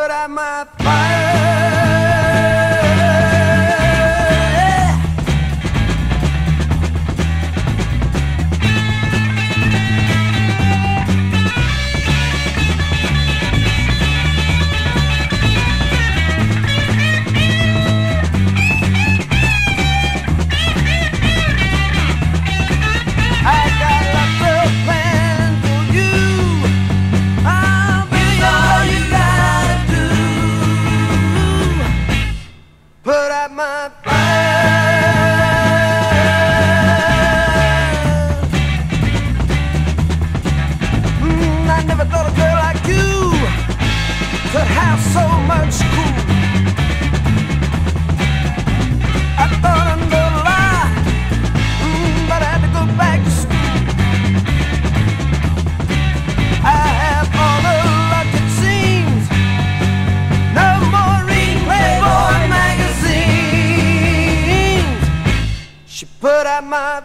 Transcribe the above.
what I might so much cool. I thought I'm gonna lie, mm, but I had to go back to school. I have all the luck it seems. No more Playboy magazines. She put out my